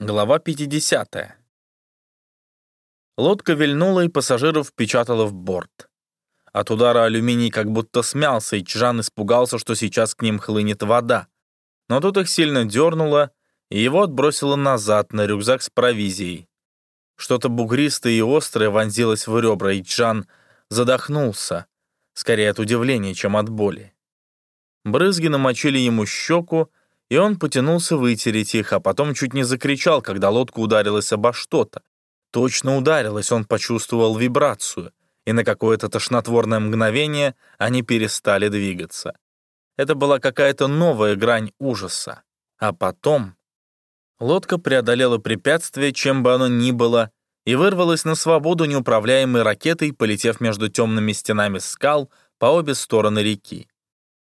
Глава 50. Лодка вильнула и пассажиров впечатала в борт. От удара алюминий как будто смялся, и Чжан испугался, что сейчас к ним хлынет вода. Но тут их сильно дернуло, и его отбросило назад на рюкзак с провизией. Что-то бугристое и острое вонзилось в ребра, и Чжан задохнулся, скорее от удивления, чем от боли. Брызги намочили ему щеку, и он потянулся вытереть их, а потом чуть не закричал, когда лодка ударилась обо что-то. Точно ударилась, он почувствовал вибрацию, и на какое-то тошнотворное мгновение они перестали двигаться. Это была какая-то новая грань ужаса. А потом... Лодка преодолела препятствие, чем бы оно ни было, и вырвалась на свободу неуправляемой ракетой, полетев между темными стенами скал по обе стороны реки.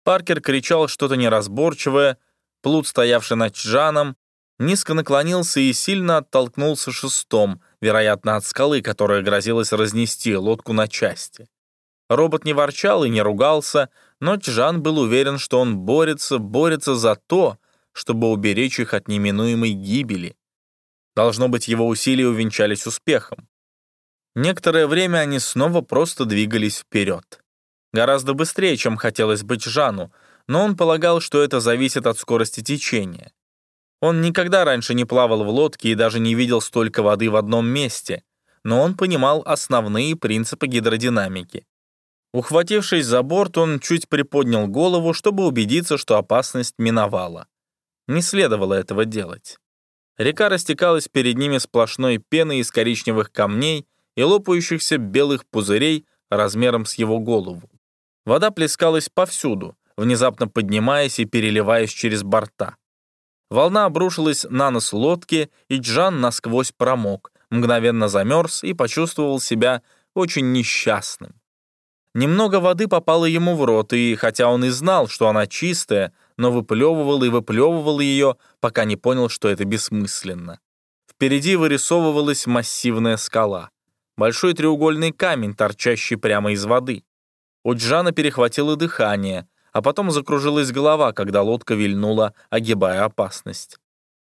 Паркер кричал что-то неразборчивое, Плут, стоявший над Чжаном, низко наклонился и сильно оттолкнулся шестом, вероятно, от скалы, которая грозилась разнести лодку на части. Робот не ворчал и не ругался, но Чжан был уверен, что он борется, борется за то, чтобы уберечь их от неминуемой гибели. Должно быть, его усилия увенчались успехом. Некоторое время они снова просто двигались вперед. Гораздо быстрее, чем хотелось бы Чжану, но он полагал, что это зависит от скорости течения. Он никогда раньше не плавал в лодке и даже не видел столько воды в одном месте, но он понимал основные принципы гидродинамики. Ухватившись за борт, он чуть приподнял голову, чтобы убедиться, что опасность миновала. Не следовало этого делать. Река растекалась перед ними сплошной пеной из коричневых камней и лопающихся белых пузырей размером с его голову. Вода плескалась повсюду, внезапно поднимаясь и переливаясь через борта. Волна обрушилась на нос лодки, и Джан насквозь промок, мгновенно замерз и почувствовал себя очень несчастным. Немного воды попало ему в рот, и хотя он и знал, что она чистая, но выплевывал и выплевывал ее, пока не понял, что это бессмысленно. Впереди вырисовывалась массивная скала. Большой треугольный камень, торчащий прямо из воды. У Джана перехватило дыхание, а потом закружилась голова, когда лодка вильнула, огибая опасность.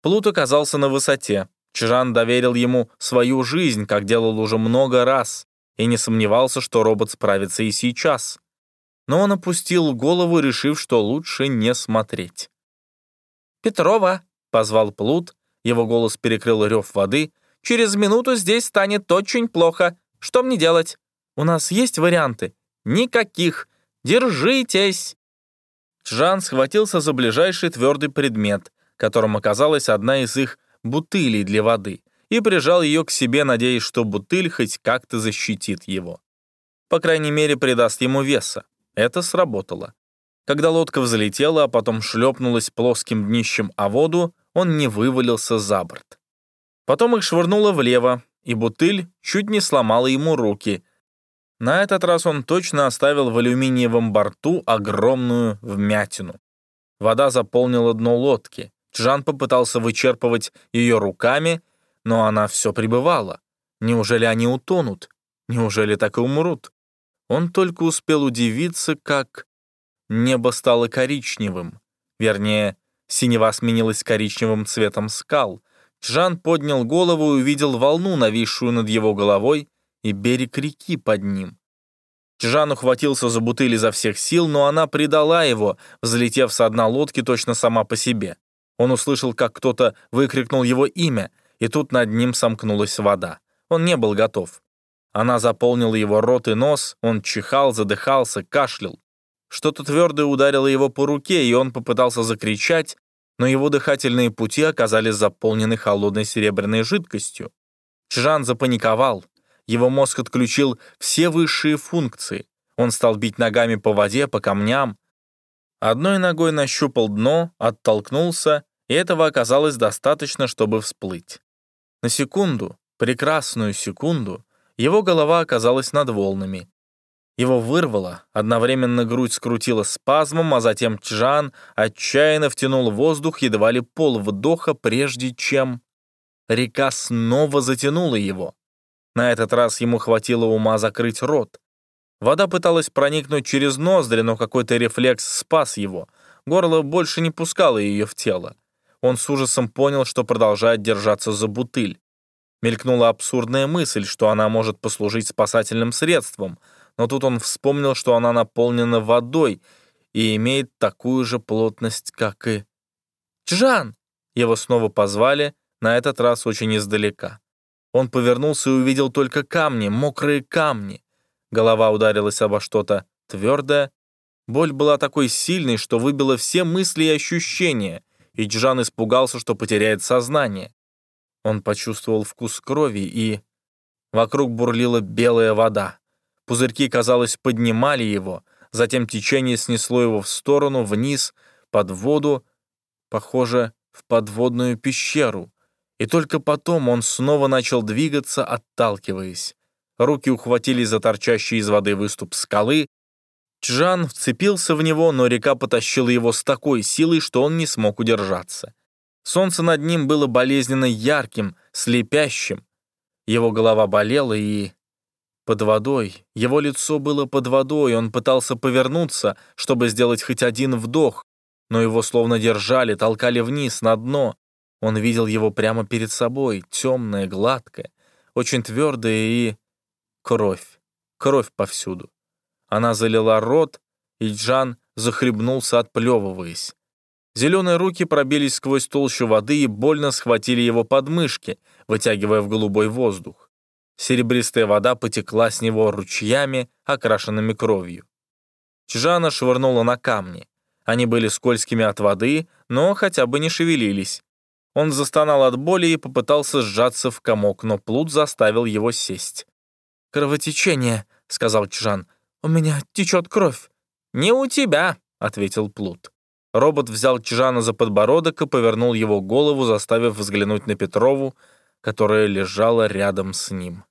Плут оказался на высоте. Чжан доверил ему свою жизнь, как делал уже много раз, и не сомневался, что робот справится и сейчас. Но он опустил голову, решив, что лучше не смотреть. «Петрова!» — позвал Плут, его голос перекрыл рев воды. «Через минуту здесь станет очень плохо. Что мне делать? У нас есть варианты?» «Никаких! Держитесь!» Чжан схватился за ближайший твердый предмет, которым оказалась одна из их бутылей для воды, и прижал ее к себе, надеясь, что бутыль хоть как-то защитит его. По крайней мере, придаст ему веса. Это сработало. Когда лодка взлетела, а потом шлепнулась плоским днищем о воду, он не вывалился за борт. Потом их швырнуло влево, и бутыль чуть не сломала ему руки, на этот раз он точно оставил в алюминиевом борту огромную вмятину. Вода заполнила дно лодки. Джан попытался вычерпывать ее руками, но она все пребывала. Неужели они утонут? Неужели так и умрут? Он только успел удивиться, как небо стало коричневым. Вернее, синева сменилась коричневым цветом скал. Джан поднял голову и увидел волну, нависшую над его головой, и берег реки под ним. Чжан ухватился за бутыль изо всех сил, но она предала его, взлетев с дна лодки точно сама по себе. Он услышал, как кто-то выкрикнул его имя, и тут над ним сомкнулась вода. Он не был готов. Она заполнила его рот и нос, он чихал, задыхался, кашлял. Что-то твердое ударило его по руке, и он попытался закричать, но его дыхательные пути оказались заполнены холодной серебряной жидкостью. Чжан запаниковал. Его мозг отключил все высшие функции. Он стал бить ногами по воде, по камням. Одной ногой нащупал дно, оттолкнулся, и этого оказалось достаточно, чтобы всплыть. На секунду, прекрасную секунду, его голова оказалась над волнами. Его вырвало, одновременно грудь скрутила спазмом, а затем Чжан отчаянно втянул воздух едва ли пол вдоха, прежде чем... Река снова затянула его. На этот раз ему хватило ума закрыть рот. Вода пыталась проникнуть через ноздри, но какой-то рефлекс спас его. Горло больше не пускало ее в тело. он с ужасом понял, что продолжает держаться за бутыль. Мелькнула абсурдная мысль, что она может послужить спасательным средством, но тут он вспомнил, что она наполнена водой и имеет такую же плотность, как и... «Чжан!» Его снова позвали, на этот раз очень издалека. Он повернулся и увидел только камни, мокрые камни. Голова ударилась обо что-то твердое. Боль была такой сильной, что выбила все мысли и ощущения, и Джан испугался, что потеряет сознание. Он почувствовал вкус крови, и... Вокруг бурлила белая вода. Пузырьки, казалось, поднимали его, затем течение снесло его в сторону, вниз, под воду, похоже, в подводную пещеру. И только потом он снова начал двигаться, отталкиваясь. Руки ухватились за торчащий из воды выступ скалы. Чжан вцепился в него, но река потащила его с такой силой, что он не смог удержаться. Солнце над ним было болезненно ярким, слепящим. Его голова болела и... Под водой. Его лицо было под водой, он пытался повернуться, чтобы сделать хоть один вдох, но его словно держали, толкали вниз, на дно. Он видел его прямо перед собой, темное, гладкое, очень твердое и... Кровь. Кровь повсюду. Она залила рот, и Джан захлебнулся, отплевываясь. Зеленые руки пробились сквозь толщу воды и больно схватили его подмышки, вытягивая в голубой воздух. Серебристая вода потекла с него ручьями, окрашенными кровью. Чжана швырнула на камни. Они были скользкими от воды, но хотя бы не шевелились. Он застонал от боли и попытался сжаться в комок, но плут заставил его сесть. «Кровотечение», — сказал Чжан. «У меня течет кровь». «Не у тебя», — ответил плут. Робот взял Чжана за подбородок и повернул его голову, заставив взглянуть на Петрову, которая лежала рядом с ним.